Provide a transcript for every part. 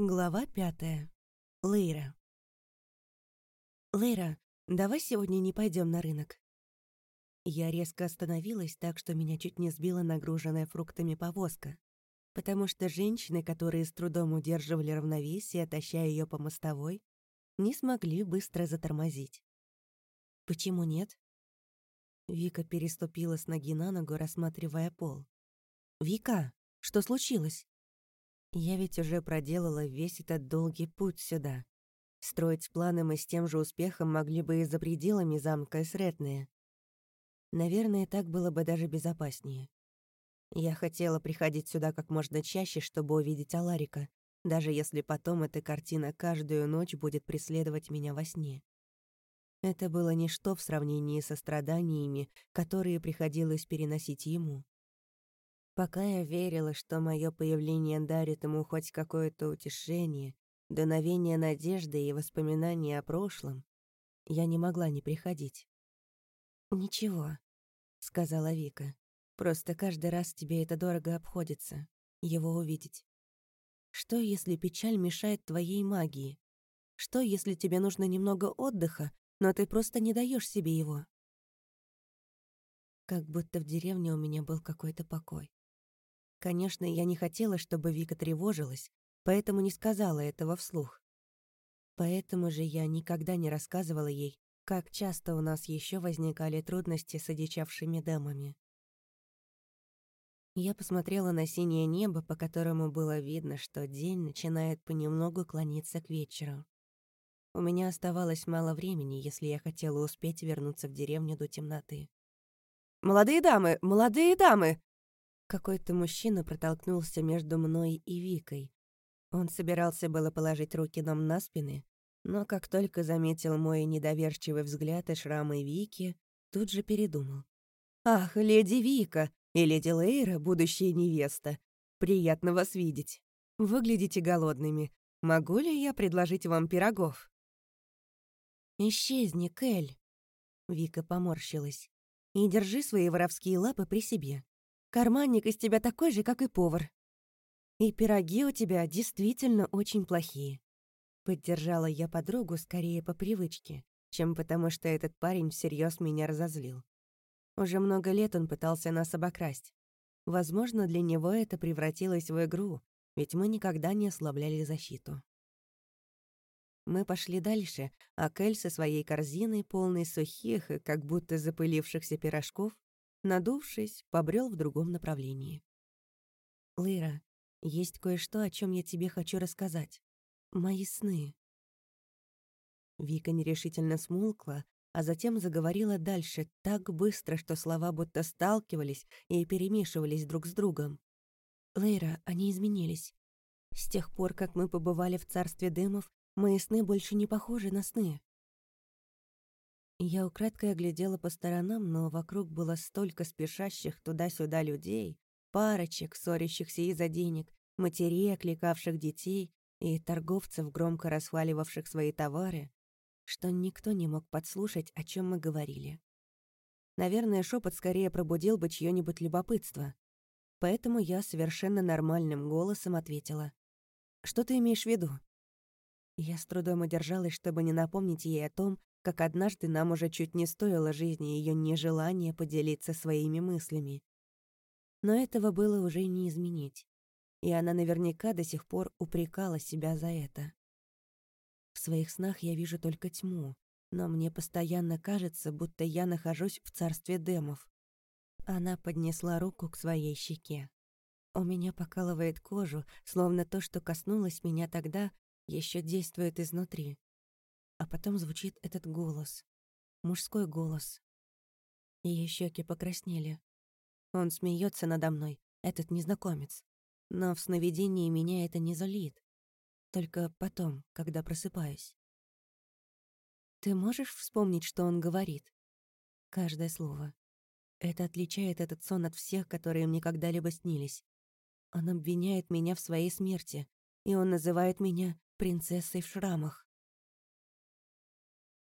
Глава пятая. Лейра. «Лейра, давай сегодня не пойдем на рынок». Я резко остановилась так, что меня чуть не сбила нагруженная фруктами повозка, потому что женщины, которые с трудом удерживали равновесие, тащая ее по мостовой, не смогли быстро затормозить. «Почему нет?» Вика переступила с ноги на ногу, рассматривая пол. «Вика, что случилось?» Я ведь уже проделала весь этот долгий путь сюда. Строить планы мы с тем же успехом могли бы и за пределами замка Сретные. Наверное, так было бы даже безопаснее. Я хотела приходить сюда как можно чаще, чтобы увидеть Аларика, даже если потом эта картина каждую ночь будет преследовать меня во сне. Это было ничто в сравнении со страданиями, которые приходилось переносить ему. Пока я верила, что мое появление дарит ему хоть какое-то утешение, дуновение надежды и воспоминания о прошлом, я не могла не приходить. «Ничего», — сказала Вика. «Просто каждый раз тебе это дорого обходится, его увидеть. Что, если печаль мешает твоей магии? Что, если тебе нужно немного отдыха, но ты просто не даешь себе его?» Как будто в деревне у меня был какой-то покой. Конечно, я не хотела, чтобы Вика тревожилась, поэтому не сказала этого вслух. Поэтому же я никогда не рассказывала ей, как часто у нас еще возникали трудности с одичавшими дамами. Я посмотрела на синее небо, по которому было видно, что день начинает понемногу клониться к вечеру. У меня оставалось мало времени, если я хотела успеть вернуться в деревню до темноты. «Молодые дамы! Молодые дамы!» Какой-то мужчина протолкнулся между мной и Викой. Он собирался было положить руки нам на спины, но как только заметил мой недоверчивый взгляд и шрамы Вики, тут же передумал. «Ах, леди Вика и леди Лейра, будущая невеста, приятно вас видеть. Выглядите голодными. Могу ли я предложить вам пирогов?» «Исчезни, Кэль!» Вика поморщилась. «И держи свои воровские лапы при себе. Карманник из тебя такой же, как и повар. И пироги у тебя действительно очень плохие. Поддержала я подругу скорее по привычке, чем потому что этот парень всерьез меня разозлил. Уже много лет он пытался нас обокрасть. Возможно, для него это превратилось в игру, ведь мы никогда не ослабляли защиту. Мы пошли дальше, а Кель со своей корзиной, полной сухих и как будто запылившихся пирожков, надувшись, побрел в другом направлении. «Лыра, есть кое-что, о чем я тебе хочу рассказать. Мои сны». Вика нерешительно смолкла, а затем заговорила дальше так быстро, что слова будто сталкивались и перемешивались друг с другом. «Лейра, они изменились. С тех пор, как мы побывали в царстве дымов, мои сны больше не похожи на сны. Я украдкой оглядела по сторонам, но вокруг было столько спешащих туда-сюда людей, парочек, ссорящихся из-за денег, матерей, окликавших детей и торговцев, громко расхваливавших свои товары, что никто не мог подслушать, о чем мы говорили. Наверное, шепот скорее пробудил бы чье-нибудь любопытство. Поэтому я совершенно нормальным голосом ответила. «Что ты имеешь в виду?» Я с трудом удержалась, чтобы не напомнить ей о том, как однажды нам уже чуть не стоило жизни ее нежелание поделиться своими мыслями. Но этого было уже не изменить, и она наверняка до сих пор упрекала себя за это. В своих снах я вижу только тьму, но мне постоянно кажется, будто я нахожусь в царстве демов. Она поднесла руку к своей щеке. У меня покалывает кожу, словно то, что коснулось меня тогда, еще действует изнутри. А потом звучит этот голос. Мужской голос. Ее щеки покраснели. Он смеется надо мной, этот незнакомец. Но в сновидении меня это не злит. Только потом, когда просыпаюсь. Ты можешь вспомнить, что он говорит? Каждое слово. Это отличает этот сон от всех, которые мне когда-либо снились. Он обвиняет меня в своей смерти, и он называет меня принцессой в шрамах.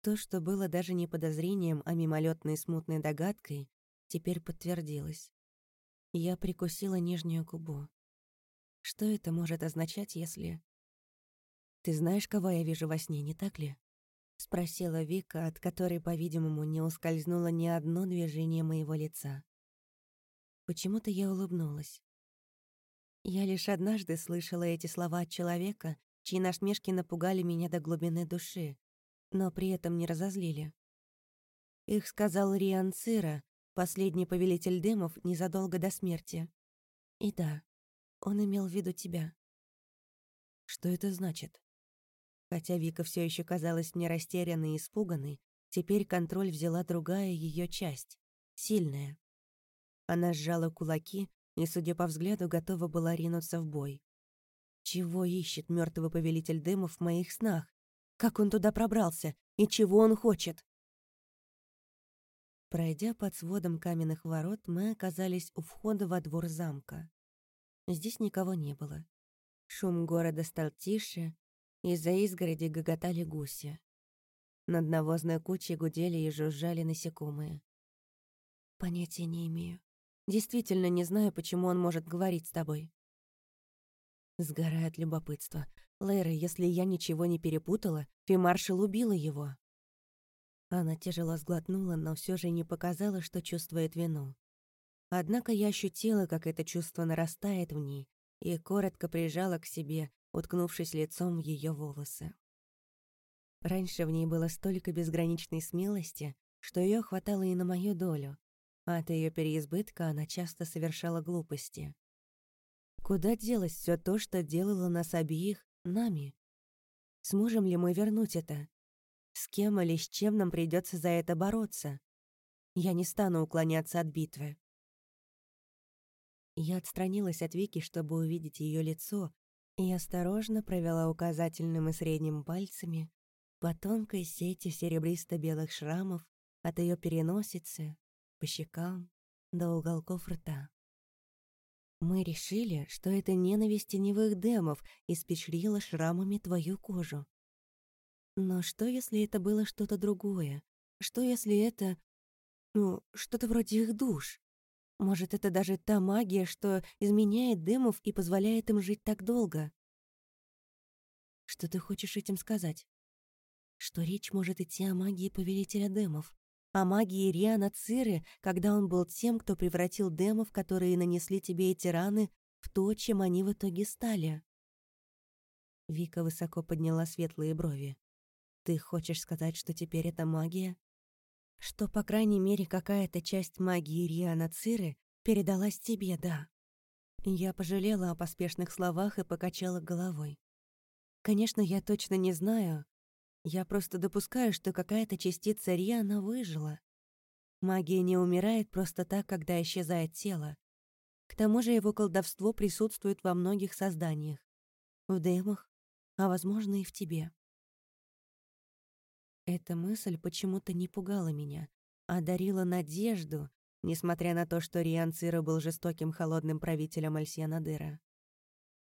То, что было даже не подозрением, а мимолетной смутной догадкой, теперь подтвердилось. Я прикусила нижнюю губу. Что это может означать, если... «Ты знаешь, кого я вижу во сне, не так ли?» — спросила Вика, от которой, по-видимому, не ускользнуло ни одно движение моего лица. Почему-то я улыбнулась. Я лишь однажды слышала эти слова от человека, чьи насмешки напугали меня до глубины души, но при этом не разозлили. Их сказал Риан Цира, последний повелитель демов, незадолго до смерти. И да, он имел в виду тебя. Что это значит? Хотя Вика все еще казалась мне растерянной и испуганной, теперь контроль взяла другая ее часть, сильная. Она сжала кулаки и, судя по взгляду, готова была ринуться в бой. Чего ищет мертвый повелитель дымов в моих снах? Как он туда пробрался? И чего он хочет? Пройдя под сводом каменных ворот, мы оказались у входа во двор замка. Здесь никого не было. Шум города стал тише, из-за изгороди гоготали гуси. Над навозной кучей гудели и жужжали насекомые. Понятия не имею. Действительно не знаю, почему он может говорить с тобой. Сгорает любопытство. Лейра, если я ничего не перепутала, Фимаршал убила его. Она тяжело сглотнула, но все же не показала, что чувствует вину. Однако я ощутила, как это чувство нарастает в ней, и коротко прижала к себе, уткнувшись лицом в ее волосы. Раньше в ней было столько безграничной смелости, что ее хватало и на мою долю, а от ее переизбытка она часто совершала глупости. Куда делось все то, что делало нас обеих нами? Сможем ли мы вернуть это? С кем или с чем нам придется за это бороться? Я не стану уклоняться от битвы. Я отстранилась от Вики, чтобы увидеть ее лицо, и осторожно провела указательным и средним пальцами по тонкой сети серебристо-белых шрамов от ее переносицы, по щекам, до уголков рта. Мы решили, что это ненависть теневых демов испечрила шрамами твою кожу. Но что, если это было что-то другое? Что, если это... Ну, что-то вроде их душ? Может, это даже та магия, что изменяет дымов и позволяет им жить так долго? Что ты хочешь этим сказать? Что речь может идти о магии Повелителя Демов, о магии Риана Циры, когда он был тем, кто превратил демов, которые нанесли тебе эти раны, в то, чем они в итоге стали. Вика высоко подняла светлые брови. Ты хочешь сказать, что теперь это магия? Что, по крайней мере, какая-то часть магии Риана Циры передалась тебе, да. Я пожалела о поспешных словах и покачала головой. Конечно, я точно не знаю. Я просто допускаю, что какая-то частица Риана выжила. Магия не умирает просто так, когда исчезает тело. К тому же его колдовство присутствует во многих созданиях. В демах, а, возможно, и в тебе. Эта мысль почему-то не пугала меня, а дарила надежду, несмотря на то, что Риан Цира был жестоким холодным правителем Альсианадыра.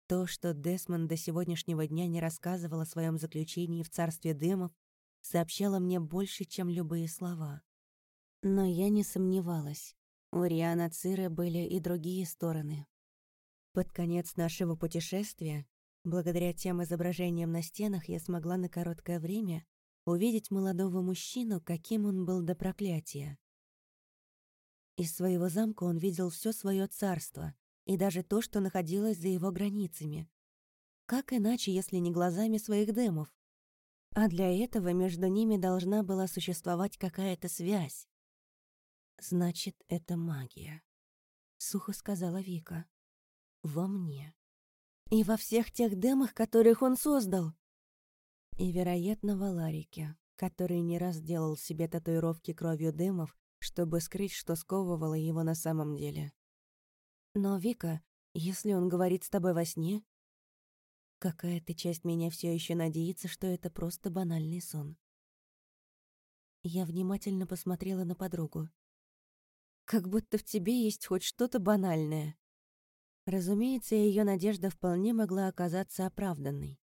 То, что Десмонд до сегодняшнего дня не рассказывал о своем заключении в царстве дымов, сообщало мне больше, чем любые слова. Но я не сомневалась. У Риана Циры были и другие стороны. Под конец нашего путешествия, благодаря тем изображениям на стенах, я смогла на короткое время увидеть молодого мужчину, каким он был до проклятия. Из своего замка он видел все свое царство и даже то, что находилось за его границами. Как иначе, если не глазами своих демов? А для этого между ними должна была существовать какая-то связь. «Значит, это магия», — сухо сказала Вика. «Во мне. И во всех тех демах, которых он создал и, вероятно, в Аларике, который не раз делал себе татуировки кровью дымов, чтобы скрыть, что сковывало его на самом деле. Но, Вика, если он говорит с тобой во сне, какая-то часть меня все еще надеется, что это просто банальный сон. Я внимательно посмотрела на подругу. Как будто в тебе есть хоть что-то банальное. Разумеется, ее надежда вполне могла оказаться оправданной.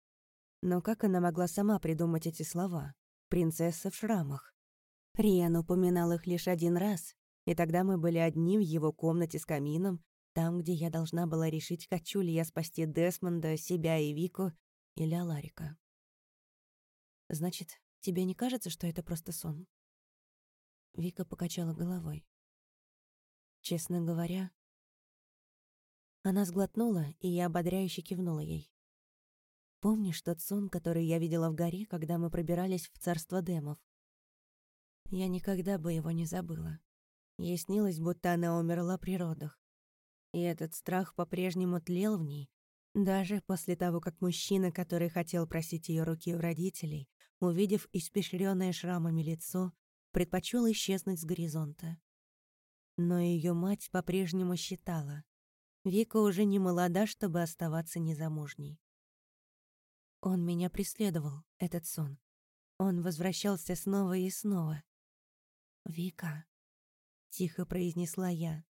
Но как она могла сама придумать эти слова? «Принцесса в шрамах». Риан упоминал их лишь один раз, и тогда мы были одни в его комнате с камином, там, где я должна была решить, хочу ли я спасти Десмонда, себя и Вику или Аларика. Значит, тебе не кажется, что это просто сон?» Вика покачала головой. «Честно говоря...» Она сглотнула, и я ободряюще кивнула ей. «Помнишь тот сон, который я видела в горе, когда мы пробирались в царство демов? Я никогда бы его не забыла. Ей снилось, будто она умерла при родах. И этот страх по-прежнему тлел в ней, даже после того, как мужчина, который хотел просить ее руки у родителей, увидев испещренное шрамами лицо, предпочел исчезнуть с горизонта. Но ее мать по-прежнему считала, Вика уже не молода, чтобы оставаться незамужней. Он меня преследовал, этот сон. Он возвращался снова и снова. «Вика», — тихо произнесла я.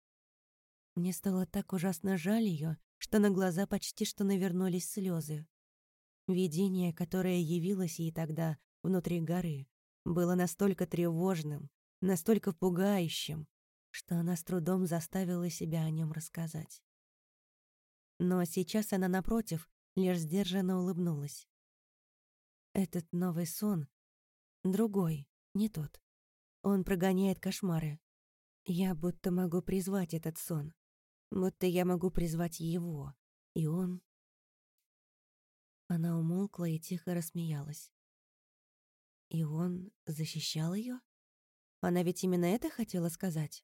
Мне стало так ужасно жаль ее, что на глаза почти что навернулись слезы. Видение, которое явилось ей тогда внутри горы, было настолько тревожным, настолько пугающим, что она с трудом заставила себя о нем рассказать. Но сейчас она, напротив, лишь сдержанно улыбнулась. Этот новый сон другой, не тот. Он прогоняет кошмары. Я будто могу призвать этот сон. Будто я могу призвать его. И он... Она умолкла и тихо рассмеялась. И он защищал ее? Она ведь именно это хотела сказать?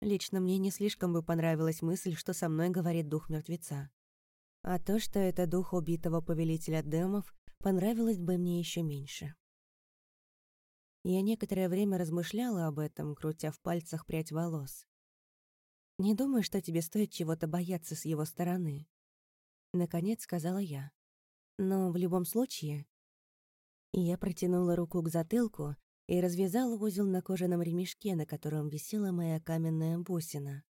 Лично мне не слишком бы понравилась мысль, что со мной говорит дух мертвеца. А то, что это дух убитого повелителя демов, понравилось бы мне еще меньше. Я некоторое время размышляла об этом, крутя в пальцах прядь волос. «Не думаю, что тебе стоит чего-то бояться с его стороны», — наконец сказала я. «Но в любом случае...» Я протянула руку к затылку и развязала узел на кожаном ремешке, на котором висела моя каменная бусина.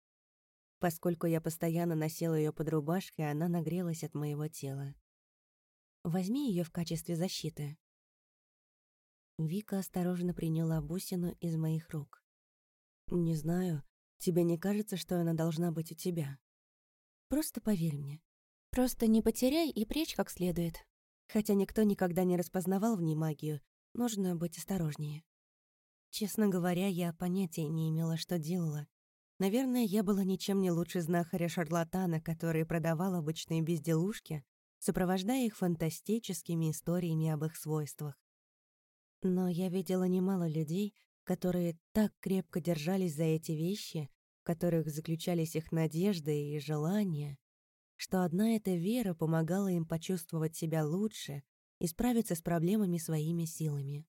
Поскольку я постоянно носила ее под рубашкой, она нагрелась от моего тела. Возьми ее в качестве защиты. Вика осторожно приняла бусину из моих рук. «Не знаю, тебе не кажется, что она должна быть у тебя? Просто поверь мне. Просто не потеряй и пречь как следует. Хотя никто никогда не распознавал в ней магию, нужно быть осторожнее. Честно говоря, я понятия не имела, что делала. Наверное, я была ничем не лучше знахаря-шарлатана, который продавал обычные безделушки, сопровождая их фантастическими историями об их свойствах. Но я видела немало людей, которые так крепко держались за эти вещи, в которых заключались их надежды и желания, что одна эта вера помогала им почувствовать себя лучше и справиться с проблемами своими силами.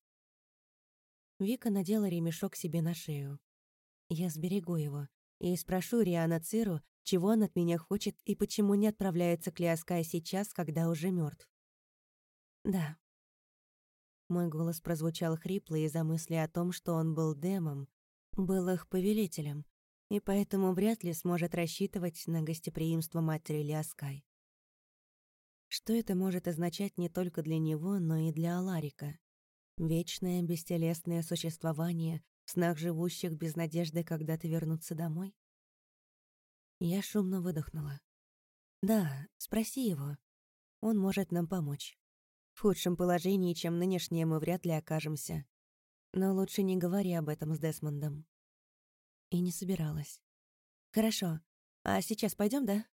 Вика надела ремешок себе на шею. Я сберегу его и спрошу Риана Циру, чего он от меня хочет и почему не отправляется к Лиаскай сейчас, когда уже мертв. Да. Мой голос прозвучал хрипло из-за мысли о том, что он был демом, был их повелителем, и поэтому вряд ли сможет рассчитывать на гостеприимство матери Лиаскай. Что это может означать не только для него, но и для Аларика? Вечное бестелесное существование в снах живущих без надежды когда-то вернуться домой? Я шумно выдохнула. «Да, спроси его. Он может нам помочь. В худшем положении, чем нынешнее, мы вряд ли окажемся. Но лучше не говори об этом с Десмондом». И не собиралась. «Хорошо. А сейчас пойдем, да?»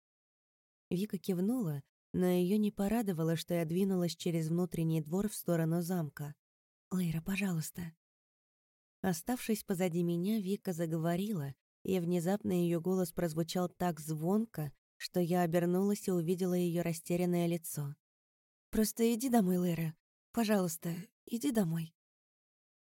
Вика кивнула, но ее не порадовало, что я двинулась через внутренний двор в сторону замка. «Лейра, пожалуйста». Оставшись позади меня, Вика заговорила, и внезапно ее голос прозвучал так звонко, что я обернулась и увидела ее растерянное лицо. «Просто иди домой, Лейра. Пожалуйста, иди домой».